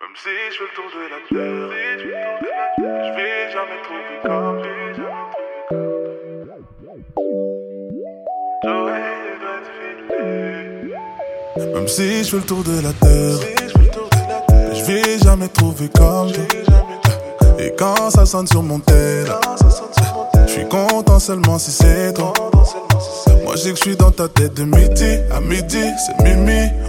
Même si je fais le tour de la terre, je vais jamais trouver comme Même si je fais le tour de la terre, je vais jamais trouver comme Et quand ça sonne sur mon tel, je suis content seulement si c'est toi. Moi je sais que je suis dans ta tête de midi à midi, c'est Mimi.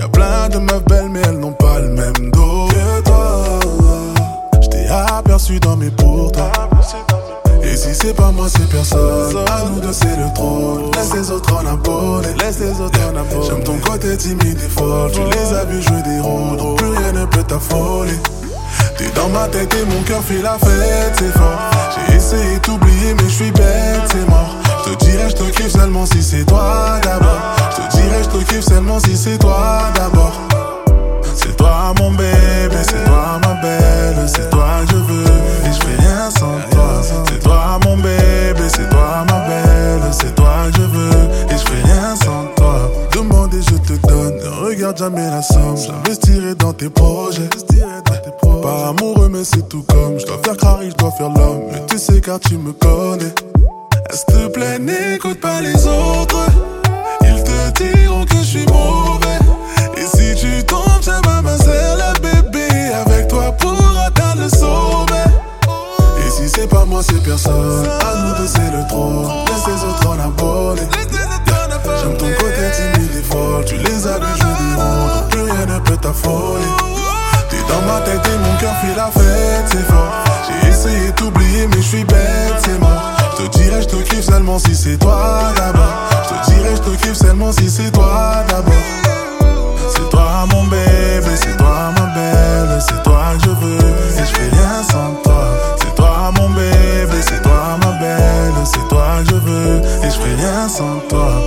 Oh, y a plein de meufs belles, mais elles n'ont pas le même dos que toi. Je t'ai aperçu dans mes pourtours. Et si c'est pas moi, c'est personne. À nous deux, c'est le trône. Laisse les autres en abonner, laisse les autres en abonner. J'aime ton côté timide et fort. Tu les as vus jouer des rôles, plus rien ne peut t'affoler. T'es dans ma tête et mon cœur fait la fête, c'est fort. J'ai jamais la somme. J'investirai dans tes projets. Pas amoureux mais c'est tout comme. Je dois faire carré, je dois faire l'homme. Mais tu sais car tu me connais. S'il te plaît n'écoute pas les autres. Ils te diront que je suis mauvais. Et si tu tombes ça va m'insérer la bébé Avec toi pour atteindre le sommet. Et si c'est pas moi c'est personne. À nous deux c'est le trône. Laisse les autres en ma tête et mon cœur fait la fête, c'est fort. J'ai essayé d'oublier, mais je suis bête, c'est mort. Je te dirais, je te kiffe seulement si c'est toi d'abord. Je te dirais, je te kiffe seulement si c'est toi d'abord. C'est toi mon bébé, c'est toi ma belle, c'est toi que je veux et je fais rien sans toi. C'est toi mon bébé, c'est toi ma belle, c'est toi que je veux et je fais rien sans toi.